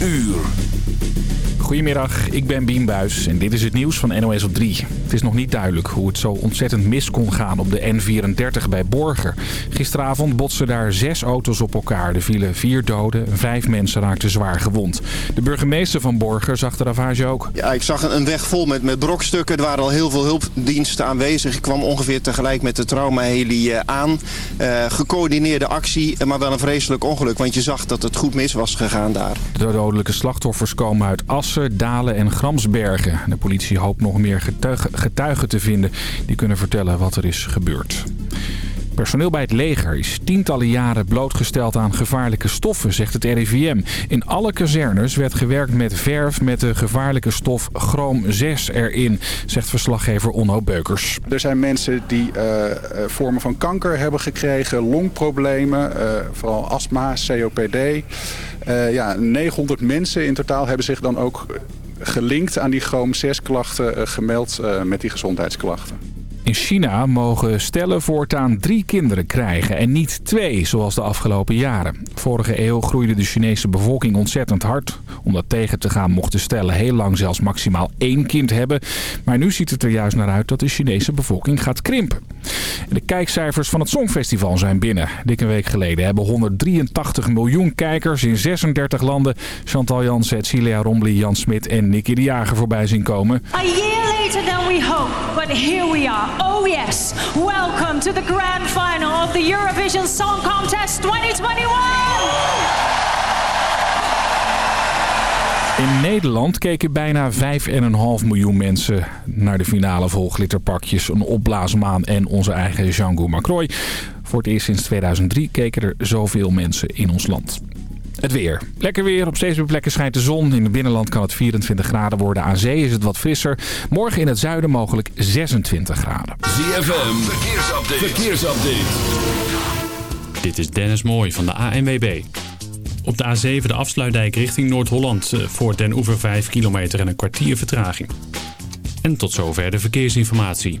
uur. Goedemiddag, ik ben Bien Buis en dit is het nieuws van NOS op 3. Het is nog niet duidelijk hoe het zo ontzettend mis kon gaan op de N34 bij Borger. Gisteravond botsten daar zes auto's op elkaar. Er vielen vier doden en vijf mensen raakten zwaar gewond. De burgemeester van Borger zag de ravage ook. Ja, ik zag een weg vol met, met brokstukken. Er waren al heel veel hulpdiensten aanwezig. Ik kwam ongeveer tegelijk met de traumaheli eh, aan. Uh, gecoördineerde actie, maar wel een vreselijk ongeluk. Want je zag dat het goed mis was gegaan daar. De dodelijke slachtoffers komen uit Assen Dalen en Gramsbergen. De politie hoopt nog meer getuigen, te vinden die kunnen vertellen wat er is gebeurd. Personeel bij het leger is tientallen jaren blootgesteld aan gevaarlijke stoffen, zegt het RIVM. In alle kazernes werd gewerkt met verf met de gevaarlijke stof chroom 6 erin, zegt verslaggever Onno Beukers. Er zijn mensen die uh, vormen van kanker hebben gekregen, longproblemen, uh, vooral astma, COPD. Uh, ja, 900 mensen in totaal hebben zich dan ook gelinkt aan die chroom 6 klachten gemeld met die gezondheidsklachten. In China mogen stellen voortaan drie kinderen krijgen en niet twee, zoals de afgelopen jaren. Vorige eeuw groeide de Chinese bevolking ontzettend hard. Om dat tegen te gaan mochten stellen heel lang zelfs maximaal één kind hebben. Maar nu ziet het er juist naar uit dat de Chinese bevolking gaat krimpen. de kijkcijfers van het Songfestival zijn binnen. Dikke week geleden hebben 183 miljoen kijkers in 36 landen... Chantal Jansen, Cilia Rombly, Jan Smit en Nicky de Jager voorbij zien komen. Later we we. Oh yes, welcome to the grand final of the Eurovision Song Contest 2021! In Nederland keken bijna 5,5 miljoen mensen naar de finale vol glitterpakjes, een opblaasmaan en onze eigen Django Macroy. Voor het eerst sinds 2003 keken er zoveel mensen in ons land. Het weer. Lekker weer. Op steeds meer plekken schijnt de zon. In het binnenland kan het 24 graden worden. Aan zee is het wat frisser. Morgen in het zuiden mogelijk 26 graden. ZFM. Verkeersupdate. Verkeersupdate. Dit is Dennis Mooij van de ANWB. Op de A7 de afsluitdijk richting Noord-Holland. Voor Den Oever 5 kilometer en een kwartier vertraging. En tot zover de verkeersinformatie.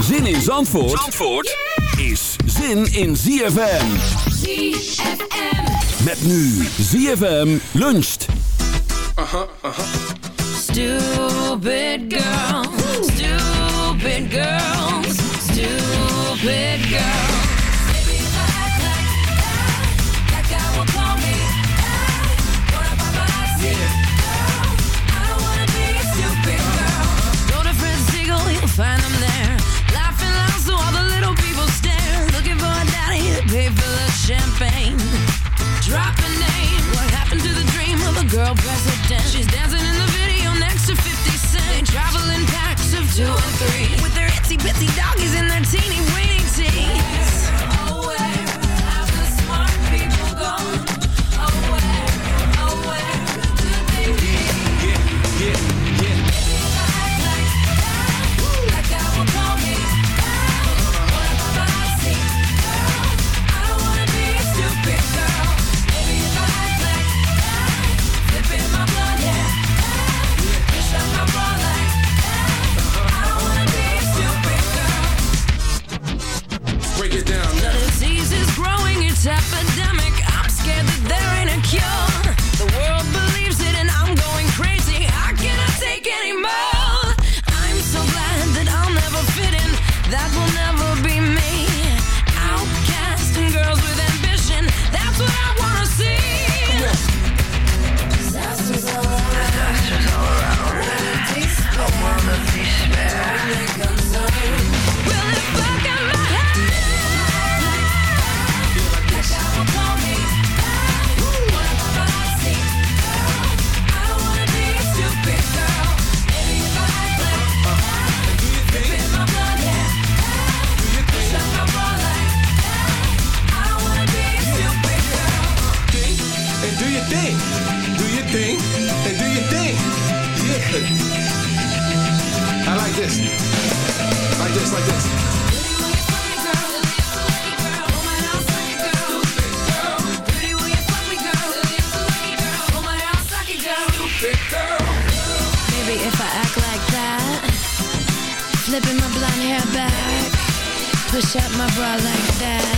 Zin in Zandvoort, Zandvoort is zin in ZFM. ZFM. Met nu ZFM luncht. Stupid girl, stupid girls, stupid girl. This. Like this, like this. Maybe if I act like that, flipping my blonde hair back, push up my bra like that.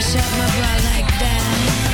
shut my bra like that.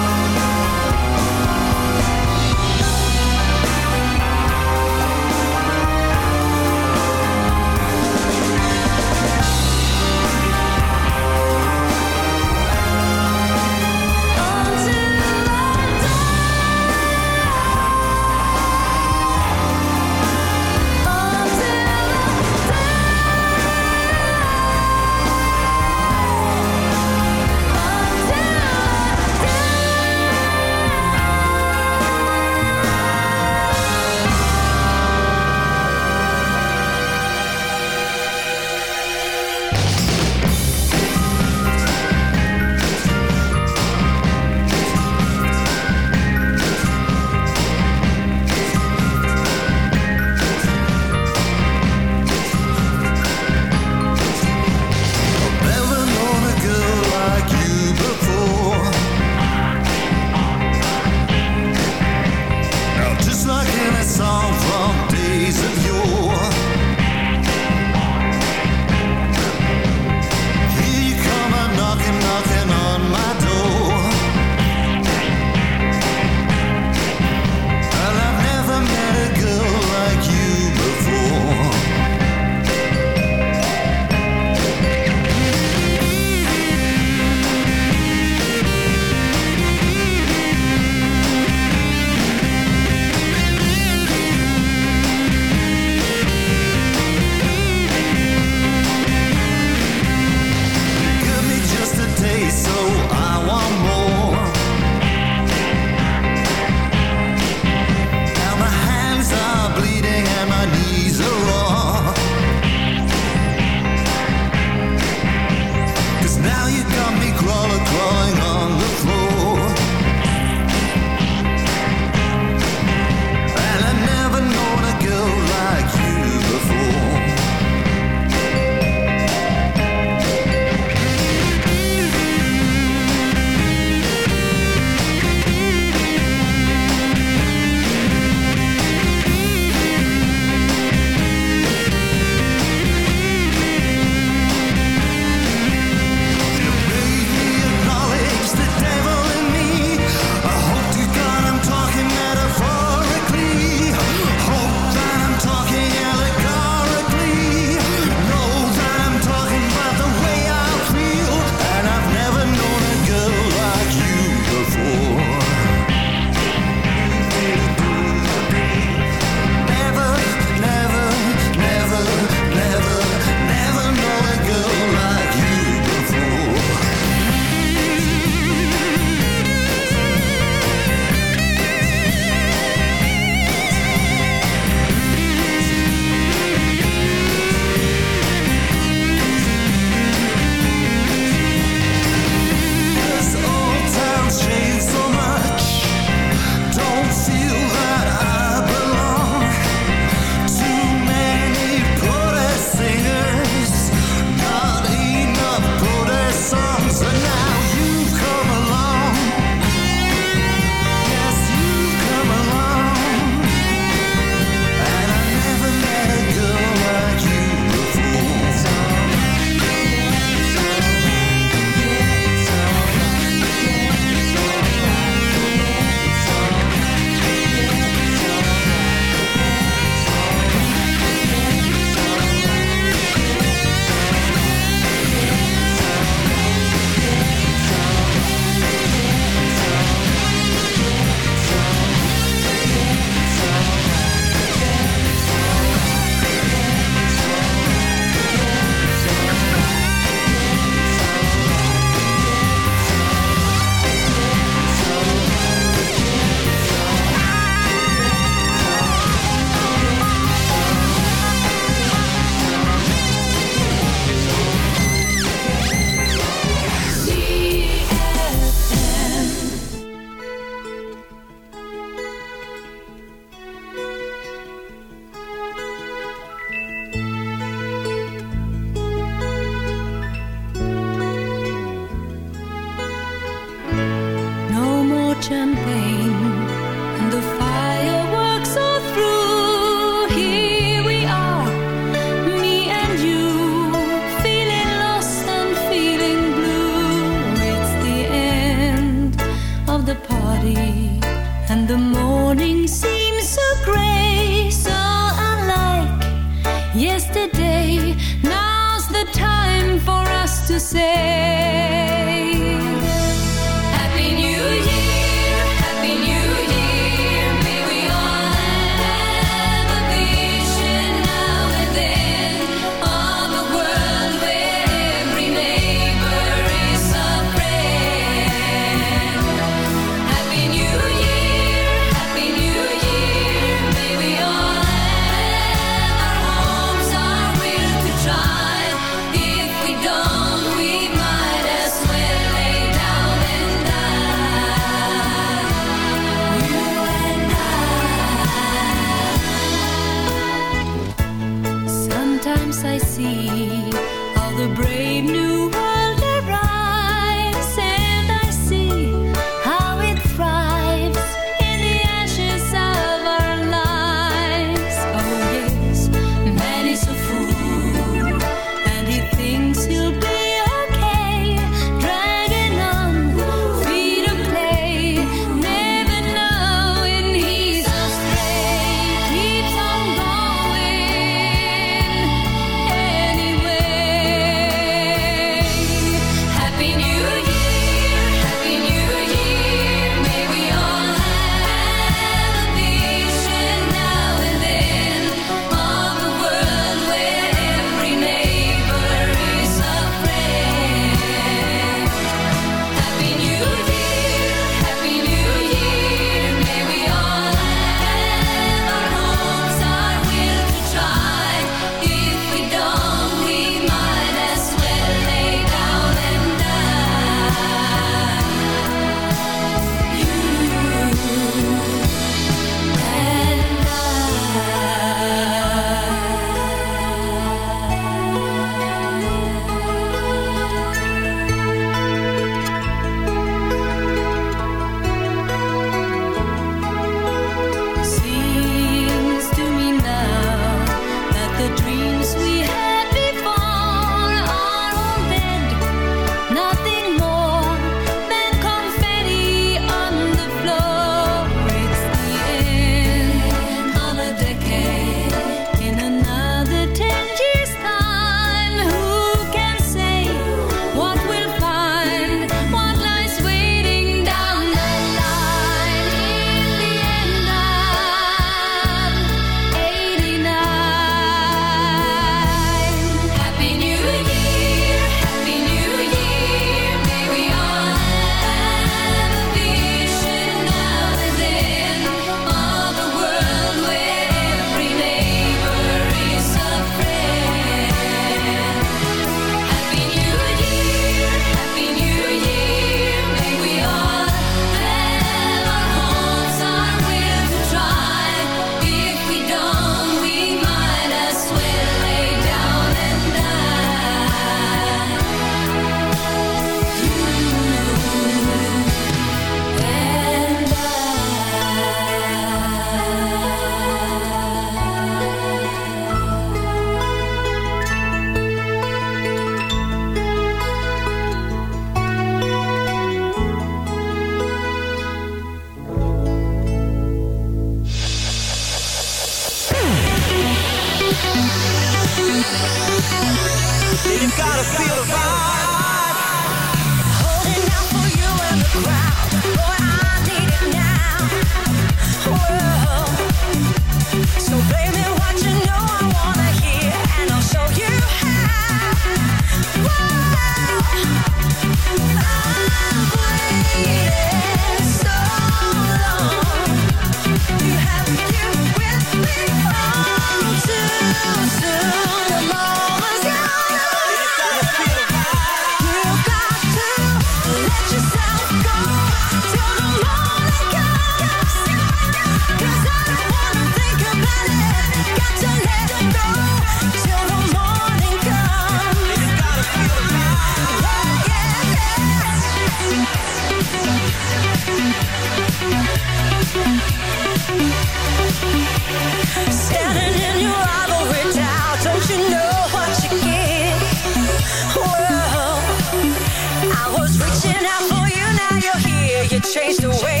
change the way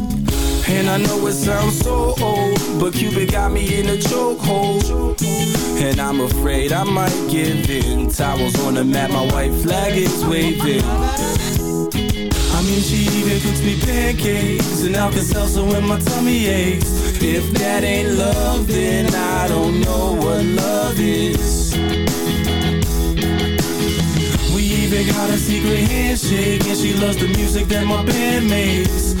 And I know it sounds so old, but Cupid got me in a chokehold. And I'm afraid I might give in. Towels on the mat, my white flag is waving. I mean, she even cooks me pancakes and Alka-Seltzer when my tummy aches. If that ain't love, then I don't know what love is. We even got a secret handshake, and she loves the music that my band makes.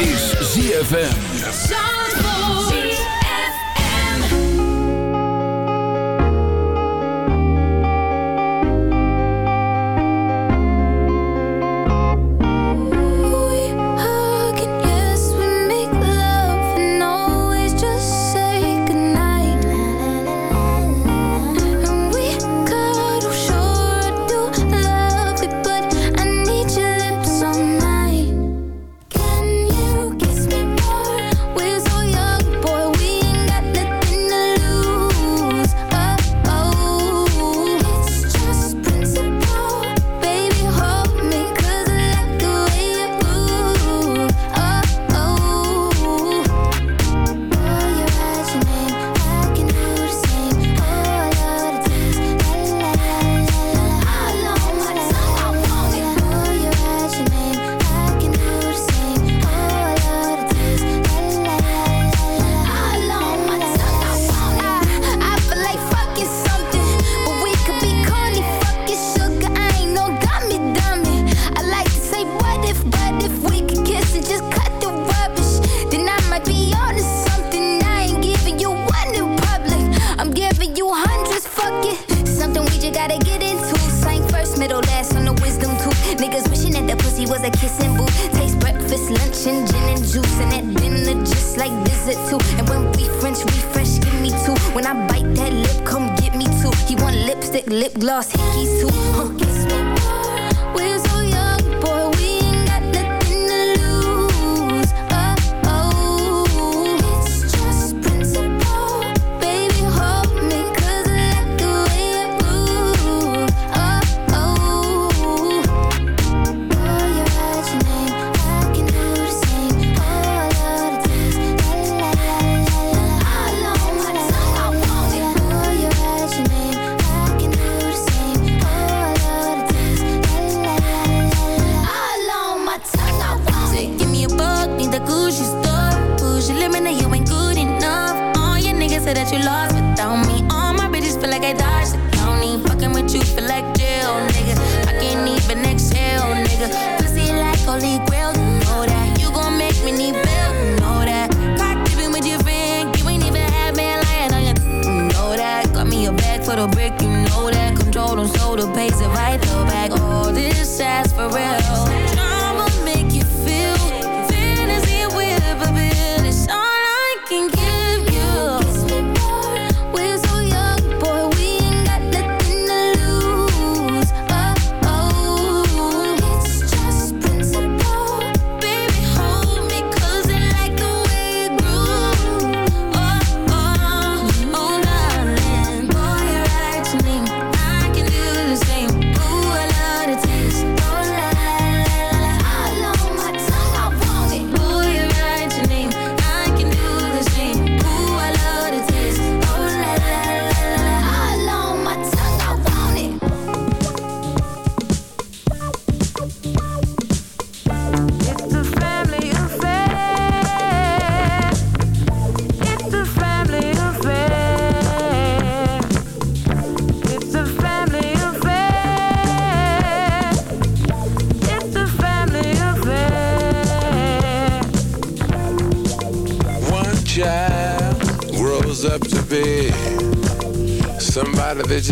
is ZFM.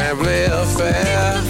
family affair.